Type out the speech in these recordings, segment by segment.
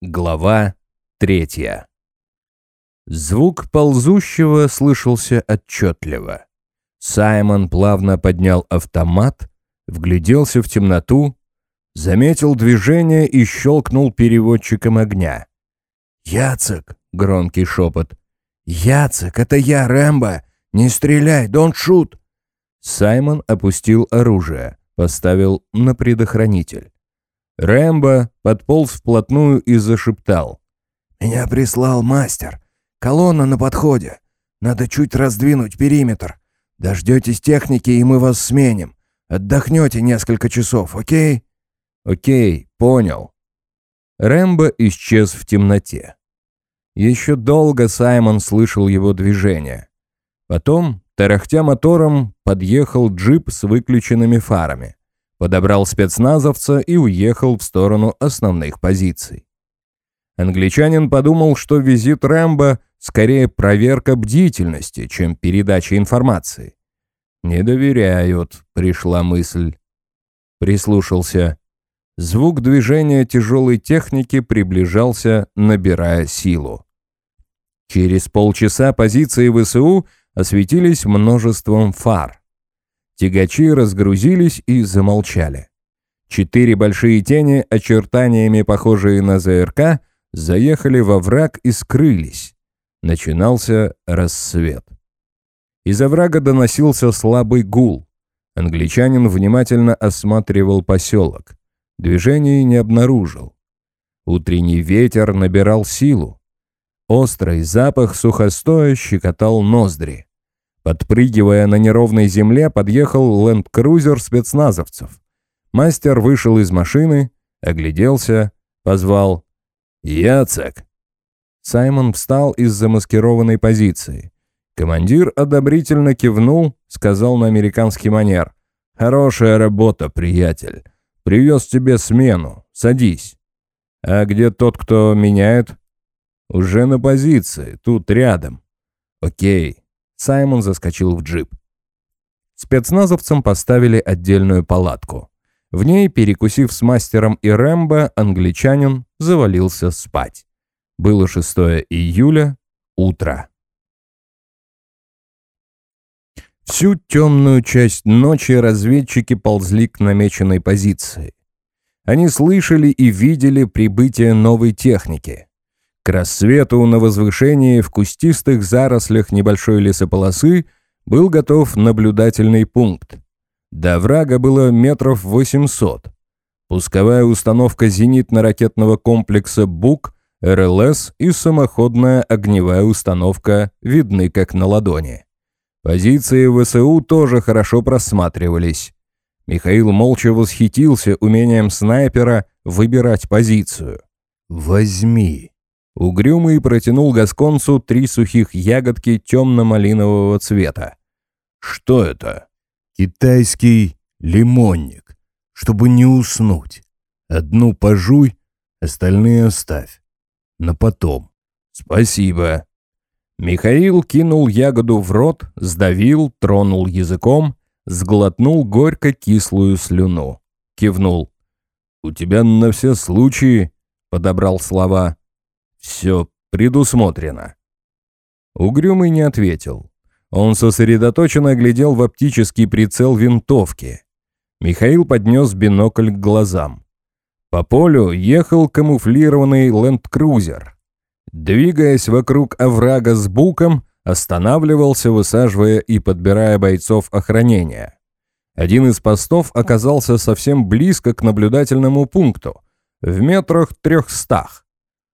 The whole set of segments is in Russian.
Глава третья. Звук ползущего слышался отчетливо. Саймон плавно поднял автомат, вгляделся в темноту, заметил движение и щелкнул переводчиком огня. «Яцек!» — громкий шепот. «Яцек, это я, Рэмбо! Не стреляй, don't shoot!» Саймон опустил оружие, поставил на предохранитель. Рэмбо подполз вплотную и зашептал. «Меня прислал мастер. Колонна на подходе. Надо чуть раздвинуть периметр. Дождетесь техники, и мы вас сменим. Отдохнете несколько часов, окей?» «Окей, понял». Рэмбо исчез в темноте. Еще долго Саймон слышал его движение. Потом, тарахтя мотором, подъехал джип с выключенными фарами. Подобрал спецназовца и уехал в сторону основных позиций. Англичанин подумал, что визит Рэмбо скорее проверка бдительности, чем передача информации. «Не доверяют», — пришла мысль. Прислушался. Звук движения тяжелой техники приближался, набирая силу. Через полчаса позиции ВСУ осветились множеством фар. Тягачи разгрузились и замолчали. Четыре большие тени, очертаниями похожие на ЗРК, заехали во враг и скрылись. Начинался рассвет. Из оврага доносился слабый гул. Англичанин внимательно осматривал поселок. Движений не обнаружил. Утренний ветер набирал силу. Острый запах сухостоя щекотал ноздри. Подпрыгивая на неровной земле, подъехал ленд-крузер спецназовцев. Мастер вышел из машины, огляделся, позвал «Яцек!». Саймон встал из замаскированной позиции. Командир одобрительно кивнул, сказал на американский манер «Хорошая работа, приятель. Привез тебе смену. Садись». «А где тот, кто меняет?» «Уже на позиции, тут рядом». «Окей». Саймон заскочил в джип. Спецназовцам поставили отдельную палатку. В ней, перекусив с мастером и Рэмбо, англичанин завалился спать. Было 6 июля, утро. Всю темную часть ночи разведчики ползли к намеченной позиции. Они слышали и видели прибытие новой техники. К рассвету на возвышении в кустистых зарослях небольшой лесополосы был готов наблюдательный пункт. До врага было метров 800. Пусковая установка зенитно-ракетного комплекса «Бук», РЛС и самоходная огневая установка видны как на ладони. Позиции ВСУ тоже хорошо просматривались. Михаил молча восхитился умением снайпера выбирать позицию. «Возьми», Угрюмый протянул Гасконцу три сухих ягодки темно-малинового цвета. «Что это?» «Китайский лимонник, чтобы не уснуть. Одну пожуй, остальные оставь. На потом. Спасибо». Михаил кинул ягоду в рот, сдавил, тронул языком, сглотнул горько-кислую слюну. Кивнул. «У тебя на все случаи», — подобрал слова, все предусмотрено. Угрюмый не ответил. Он сосредоточенно глядел в оптический прицел винтовки. Михаил поднес бинокль к глазам. По полю ехал камуфлированный ленд-крузер. Двигаясь вокруг оврага с буком, останавливался, высаживая и подбирая бойцов охранения. Один из постов оказался совсем близко к наблюдательному пункту, в метрах трехстах.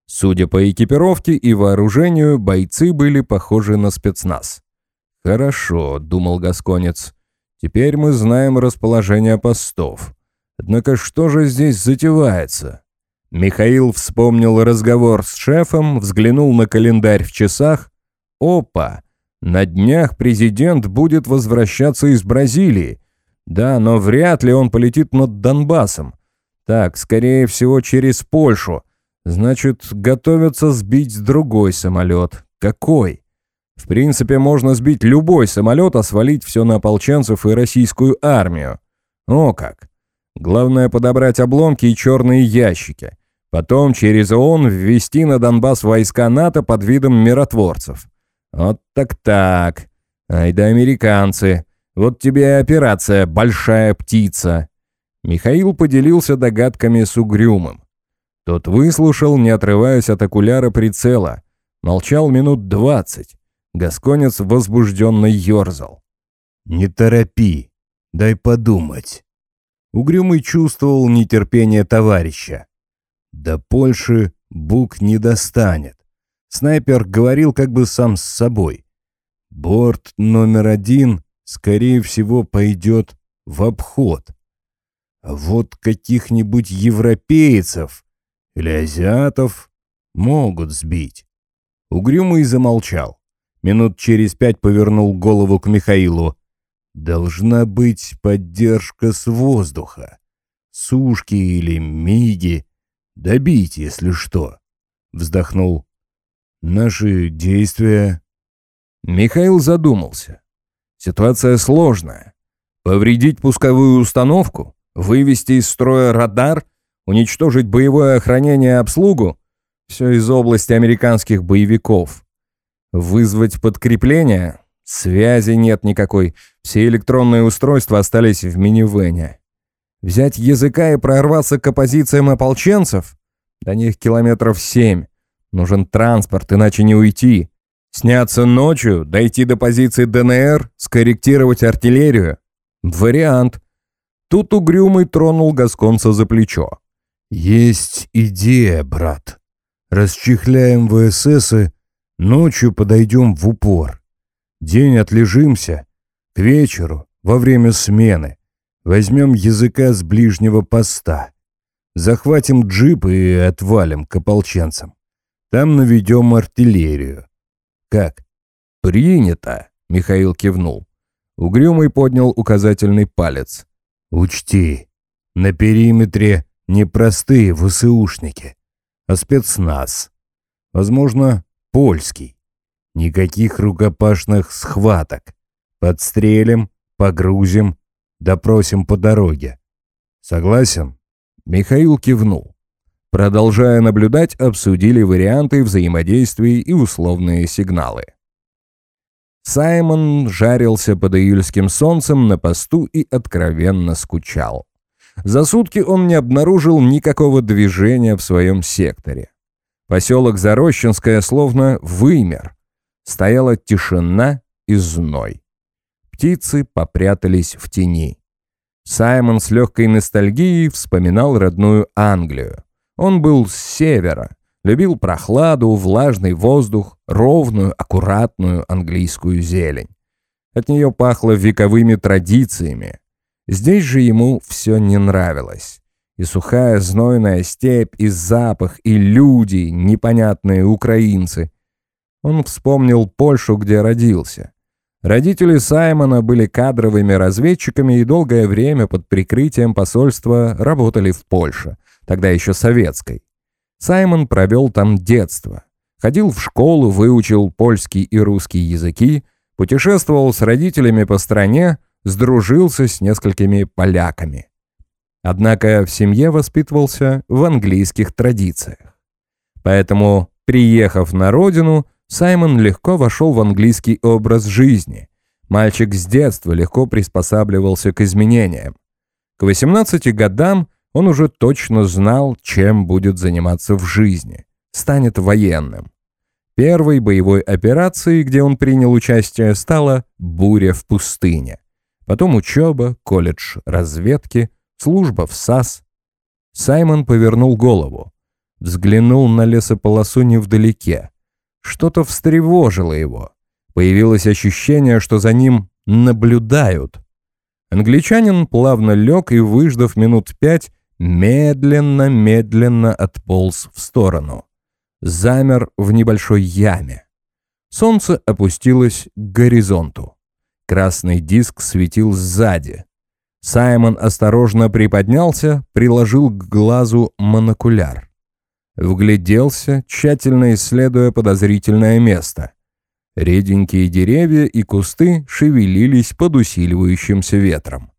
Судя по экипировке и вооружению, бойцы были похожи на спецназ. «Хорошо», — думал Гасконец. «Теперь мы знаем расположение постов. Однако что же здесь затевается?» Михаил вспомнил разговор с шефом, взглянул на календарь в часах. «Опа! На днях президент будет возвращаться из Бразилии. Да, но вряд ли он полетит над Донбассом. Так, скорее всего, через Польшу. Значит, готовятся сбить другой самолет. Какой? В принципе, можно сбить любой самолет, а свалить все на ополченцев и российскую армию. О как! Главное подобрать обломки и черные ящики. Потом через ООН ввести на Донбасс войска НАТО под видом миротворцев. Вот так-так. Ай да американцы. Вот тебе и операция «Большая птица». Михаил поделился догадками с Угрюмым. Тот выслушал, не отрываясь от окуляра прицела. Молчал минут двадцать. Гасконец возбужденно ерзал. «Не торопи, дай подумать». Угрюмый чувствовал нетерпение товарища. До Польши Бук не достанет. Снайпер говорил как бы сам с собой. Борт номер один, скорее всего, пойдет в обход. А вот каких-нибудь европейцев или азиатов могут сбить. Угрюмый замолчал. Минут через пять повернул голову к Михаилу. Должна быть поддержка с воздуха. Сушки или миги. Добить, если что. Вздохнул. Наши действия... Михаил задумался. Ситуация сложная. Повредить пусковую установку, вывести из строя радар, уничтожить боевое охранение и обслугу — все из области американских боевиков. Вызвать подкрепление? Связи нет никакой. Все электронные устройства остались в минивэне. Взять языка и прорваться к оппозициям ополченцев? До них километров семь. Нужен транспорт, иначе не уйти. Сняться ночью, дойти до позиции ДНР, скорректировать артиллерию. Вариант. Тут угрюмый тронул Гасконца за плечо. «Есть идея, брат. Расчехляем ВСС и ночью подойдем в упор. День отлежимся. К вечеру, во время смены, Возьмем языка с ближнего поста. Захватим джип и отвалим к ополченцам. Там наведем артиллерию. Как? Принято, Михаил кивнул. Угрюмый поднял указательный палец. Учти, на периметре не простые ВСУшники, а спецназ. Возможно, польский. Никаких рукопашных схваток. Подстрелим, погрузим, Допросим по дороге. Согласен?» Михаил кивнул. Продолжая наблюдать, обсудили варианты взаимодействий и условные сигналы. Саймон жарился под июльским солнцем на посту и откровенно скучал. За сутки он не обнаружил никакого движения в своем секторе. Поселок Зарощенское словно вымер. Стояла тишина и зной. Птицы попрятались в тени. Саймон с легкой ностальгией вспоминал родную Англию. Он был с севера, любил прохладу, влажный воздух, ровную, аккуратную английскую зелень. От нее пахло вековыми традициями. Здесь же ему все не нравилось. И сухая знойная степь, и запах, и люди, непонятные украинцы. Он вспомнил Польшу, где родился. Родители Саймона были кадровыми разведчиками и долгое время под прикрытием посольства работали в Польше, тогда еще советской. Саймон провел там детство. Ходил в школу, выучил польский и русский языки, путешествовал с родителями по стране, сдружился с несколькими поляками. Однако в семье воспитывался в английских традициях. Поэтому, приехав на родину, Саймон легко вошел в английский образ жизни. Мальчик с детства легко приспосабливался к изменениям. К 18 годам он уже точно знал, чем будет заниматься в жизни. Станет военным. Первой боевой операцией, где он принял участие, стала «Буря в пустыне». Потом учеба, колледж разведки, служба в САС. Саймон повернул голову. Взглянул на лесополосу невдалеке. Что-то встревожило его. Появилось ощущение, что за ним наблюдают. Англичанин плавно лег и, выждав минут пять, медленно-медленно отполз в сторону. Замер в небольшой яме. Солнце опустилось к горизонту. Красный диск светил сзади. Саймон осторожно приподнялся, приложил к глазу монокуляр. Вгляделся, тщательно исследуя подозрительное место. Реденькие деревья и кусты шевелились под усиливающимся ветром.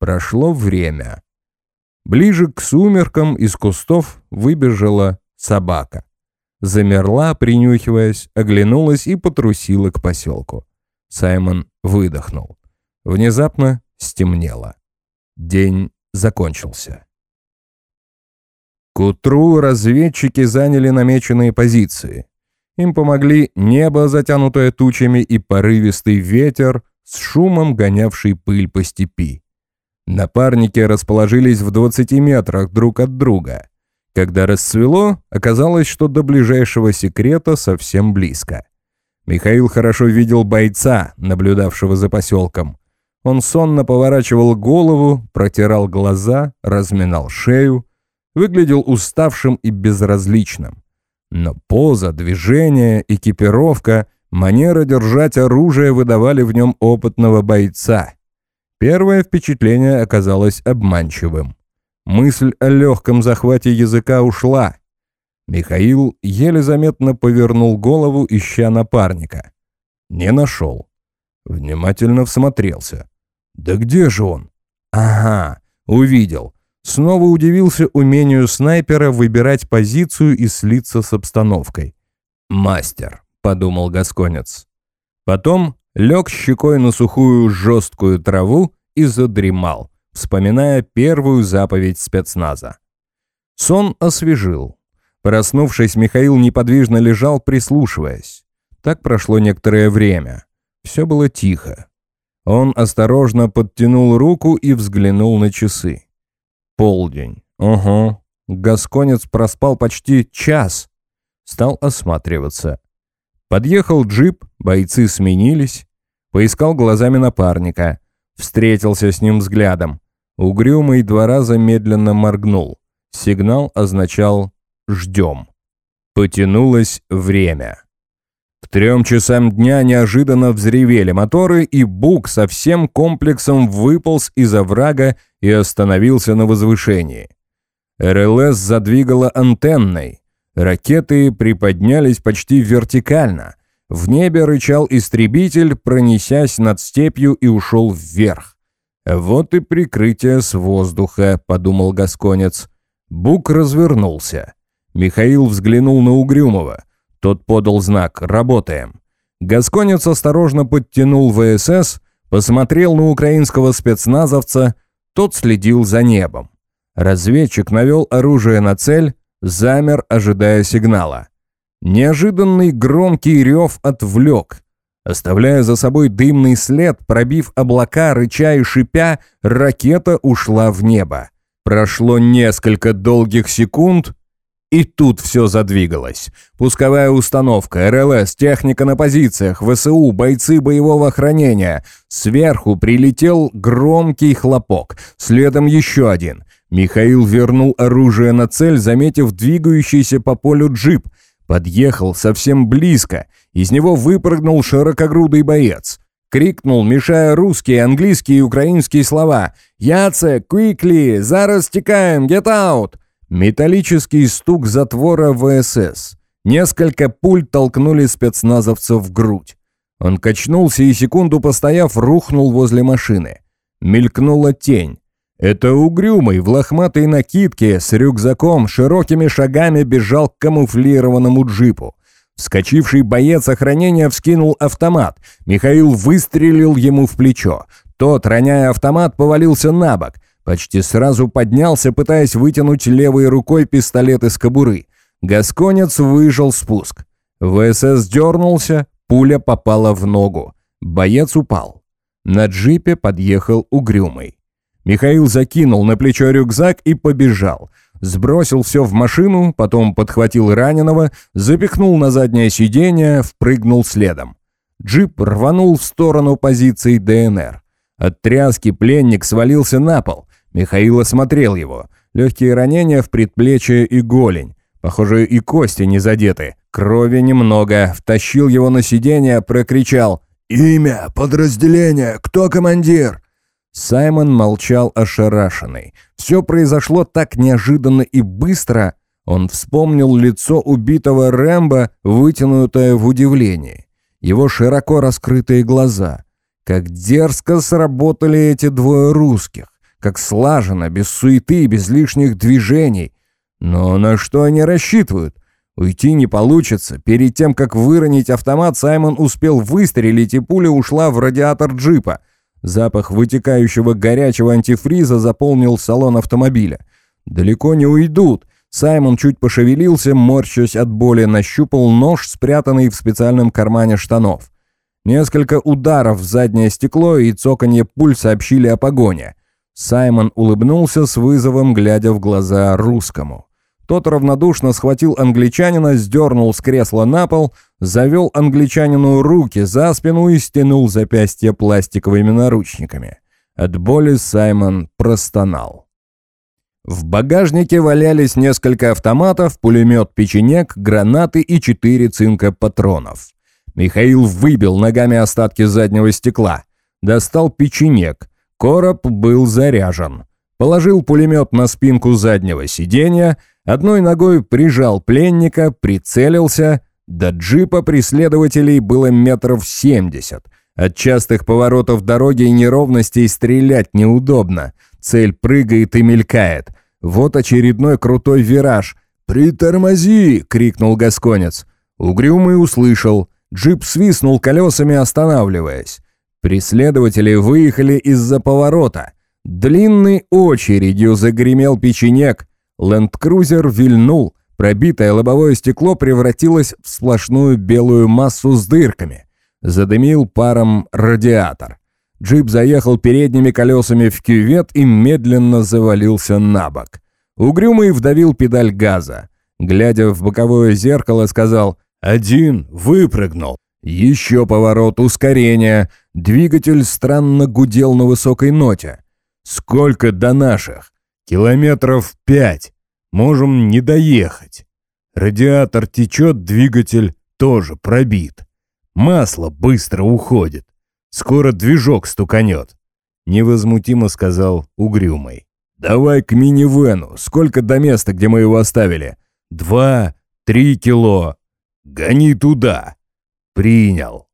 Прошло время. Ближе к сумеркам из кустов выбежала собака. Замерла, принюхиваясь, оглянулась и потрусила к поселку. Саймон выдохнул. Внезапно стемнело. День закончился. К утру разведчики заняли намеченные позиции. Им помогли небо, затянутое тучами, и порывистый ветер, с шумом гонявший пыль по степи. Напарники расположились в 20 метрах друг от друга. Когда расцвело, оказалось, что до ближайшего секрета совсем близко. Михаил хорошо видел бойца, наблюдавшего за поселком. Он сонно поворачивал голову, протирал глаза, разминал шею, выглядел уставшим и безразличным. Но поза, движение, экипировка, манера держать оружие выдавали в нем опытного бойца. Первое впечатление оказалось обманчивым. Мысль о легком захвате языка ушла. Михаил еле заметно повернул голову, ища напарника. Не нашел. Внимательно всмотрелся. «Да где же он?» «Ага, увидел. Снова удивился умению снайпера выбирать позицию и слиться с обстановкой. «Мастер», — подумал Гасконец. Потом лег щекой на сухую жесткую траву и задремал, вспоминая первую заповедь спецназа. Сон освежил. Проснувшись, Михаил неподвижно лежал, прислушиваясь. Так прошло некоторое время. Все было тихо. Он осторожно подтянул руку и взглянул на часы. Полдень. Ого. Гасконец проспал почти час. Стал осматриваться. Подъехал джип, бойцы сменились. Поискал глазами напарника. Встретился с ним взглядом. Угрюмый два раза медленно моргнул. Сигнал означал «ждем». Потянулось время. К трем часам дня неожиданно взревели моторы, и Бук со всем комплексом выполз из оврага и остановился на возвышении. РЛС задвигала антенной. Ракеты приподнялись почти вертикально. В небе рычал истребитель, пронесясь над степью и ушел вверх. «Вот и прикрытие с воздуха», — подумал Гасконец. Бук развернулся. Михаил взглянул на Угрюмова. Тот подал знак «Работаем». Гасконец осторожно подтянул ВСС, посмотрел на украинского спецназовца, тот следил за небом. Разведчик навел оружие на цель, замер, ожидая сигнала. Неожиданный громкий рев отвлек. Оставляя за собой дымный след, пробив облака, рыча и шипя, ракета ушла в небо. Прошло несколько долгих секунд, и тут все задвигалось. Пусковая установка, РЛС, техника на позициях, ВСУ, бойцы боевого хранения. Сверху прилетел громкий хлопок, следом еще один. Михаил вернул оружие на цель, заметив двигающийся по полю джип. Подъехал совсем близко. Из него выпрыгнул широкогрудый боец. Крикнул, мешая русские, английские и украинские слова. «Яце, квикли, зараз текаем, get out!» Металлический стук затвора ВСС. Несколько пуль толкнули спецназовца в грудь. Он качнулся и, секунду постояв, рухнул возле машины. Мелькнула тень. Это угрюмый в лохматой накидке с рюкзаком широкими шагами бежал к камуфлированному джипу. Вскочивший боец охранения вскинул автомат. Михаил выстрелил ему в плечо. Тот, роняя автомат, повалился на бок. Почти сразу поднялся, пытаясь вытянуть левой рукой пистолет из кобуры. Гасконец выжил спуск. ВСС дернулся, пуля попала в ногу. Боец упал. На джипе подъехал угрюмый. Михаил закинул на плечо рюкзак и побежал. Сбросил все в машину, потом подхватил раненого, запихнул на заднее сиденье, впрыгнул следом. Джип рванул в сторону позиции ДНР. От тряски пленник свалился на пол. Михаил осмотрел его. Легкие ранения в предплечье и голень. Похоже, и кости не задеты. Крови немного. Втащил его на сиденье, прокричал «Имя, подразделение, кто командир?» Саймон молчал ошарашенный. Все произошло так неожиданно и быстро. Он вспомнил лицо убитого Рэмбо, вытянутое в удивлении. Его широко раскрытые глаза. Как дерзко сработали эти двое русских. Как слаженно, без суеты, без лишних движений. Но на что они рассчитывают? Уйти не получится. Перед тем, как выронить автомат, Саймон успел выстрелить, и пуля ушла в радиатор джипа. Запах вытекающего горячего антифриза заполнил салон автомобиля. Далеко не уйдут. Саймон чуть пошевелился, морщась от боли, нащупал нож, спрятанный в специальном кармане штанов. Несколько ударов в заднее стекло и цоканье пуль сообщили о погоне. Саймон улыбнулся с вызовом, глядя в глаза русскому. Тот равнодушно схватил англичанина, сдернул с кресла на пол, завел англичанину руки за спину и стянул запястье пластиковыми наручниками. От боли Саймон простонал. В багажнике валялись несколько автоматов, пулемет «Печенек», гранаты и четыре цинка патронов. Михаил выбил ногами остатки заднего стекла. Достал печенек. Короб был заряжен. Положил пулемет на спинку заднего сиденья, одной ногой прижал пленника, прицелился. До джипа преследователей было метров семьдесят. От частых поворотов дороги и неровностей стрелять неудобно. Цель прыгает и мелькает. Вот очередной крутой вираж. «Притормози!» — крикнул Гасконец. Угрюмый услышал. Джип свистнул колесами, останавливаясь. Преследователи выехали из-за поворота. Длинной очередью загремел печенек. Ленд-крузер вильнул. Пробитое лобовое стекло превратилось в сплошную белую массу с дырками. Задымил паром радиатор. Джип заехал передними колесами в кювет и медленно завалился на бок. Угрюмый вдавил педаль газа. Глядя в боковое зеркало, сказал один выпрыгнул. Еще поворот, ускорение. Двигатель странно гудел на высокой ноте. Сколько до наших? Километров пять. Можем не доехать. Радиатор течет, двигатель тоже пробит. Масло быстро уходит. Скоро движок стуканет. Невозмутимо сказал Угрюмый. «Давай к минивену. Сколько до места, где мы его оставили?» «Два, три кило. «Гони туда!» «Принял!»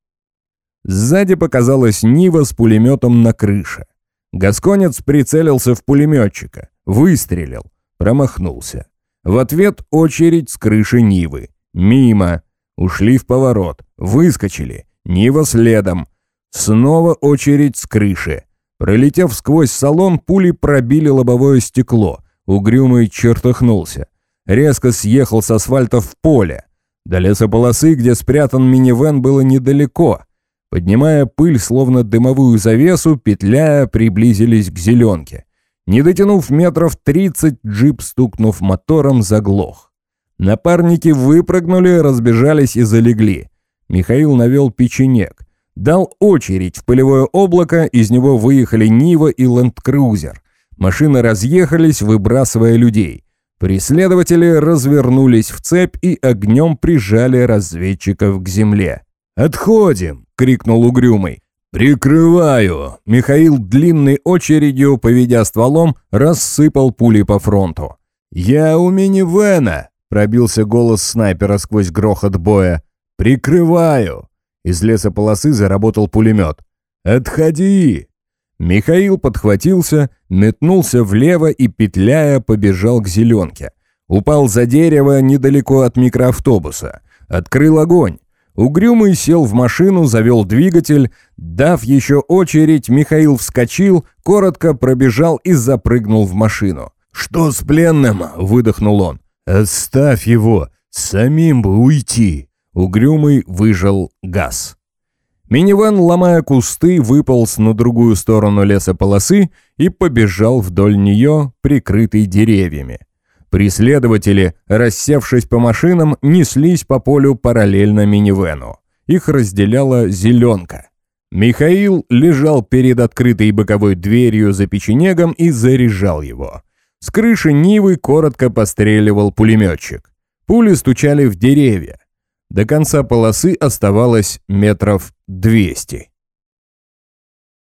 Сзади показалась Нива с пулеметом на крыше. Гасконец прицелился в пулеметчика, выстрелил, промахнулся. В ответ очередь с крыши Нивы. Мимо. Ушли в поворот. Выскочили. Нива следом. Снова очередь с крыши. Пролетев сквозь салон, пули пробили лобовое стекло. Угрюмый чертыхнулся. Резко съехал с асфальта в поле. До лесополосы, где спрятан минивэн, было недалеко. Поднимая пыль, словно дымовую завесу, петляя, приблизились к зеленке. Не дотянув метров тридцать, джип, стукнув мотором, заглох. Напарники выпрыгнули, разбежались и залегли. Михаил навел печенек. Дал очередь в пылевое облако, из него выехали Нива и Лэндкрузер. Машины разъехались, выбрасывая людей. Преследователи развернулись в цепь и огнем прижали разведчиков к земле. «Отходим!» — крикнул Угрюмый. «Прикрываю!» Михаил длинной очередью, поведя стволом, рассыпал пули по фронту. «Я у минивэна!» — пробился голос снайпера сквозь грохот боя. «Прикрываю!» Из лесополосы заработал пулемет. «Отходи!» Михаил подхватился, метнулся влево и, петляя, побежал к зеленке. Упал за дерево недалеко от микроавтобуса. Открыл огонь. Угрюмый сел в машину, завел двигатель. Дав еще очередь, Михаил вскочил, коротко пробежал и запрыгнул в машину. «Что с пленным?» — выдохнул он. «Оставь его! Самим бы уйти!» Угрюмый выжал газ. Минивэн, ломая кусты, выполз на другую сторону лесополосы и побежал вдоль нее, прикрытый деревьями. Преследователи, рассевшись по машинам, неслись по полю параллельно минивэну. Их разделяла зеленка. Михаил лежал перед открытой боковой дверью за печенегом и заряжал его. С крыши Нивы коротко постреливал пулеметчик. Пули стучали в деревья. До конца полосы оставалось метров 200.